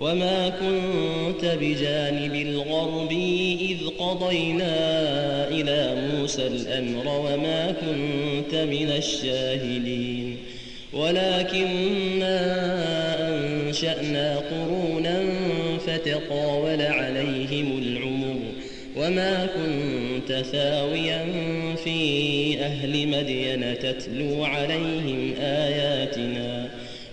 وما كنت بجانب الغرب إذ قضينا إلى موسى الأمر وما كنت من الشاهدين. ولكننا أنشأنا قرونا فتطاول عليهم العمر. وما كنت ثاويا في أهل مدين تتلو عليهم آياتنا.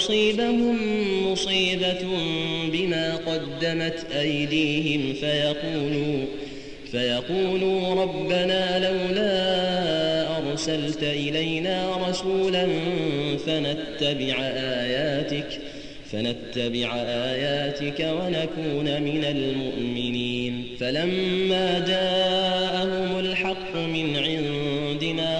تصيبهم مصيبة بما قدمت أيديهم فيقولوا فيقولوا ربنا لولا أرسلت إلينا رسولا فنتبع آياتك فنتبع آياتك ونكون من المؤمنين فلما جاءهم الحق من عندنا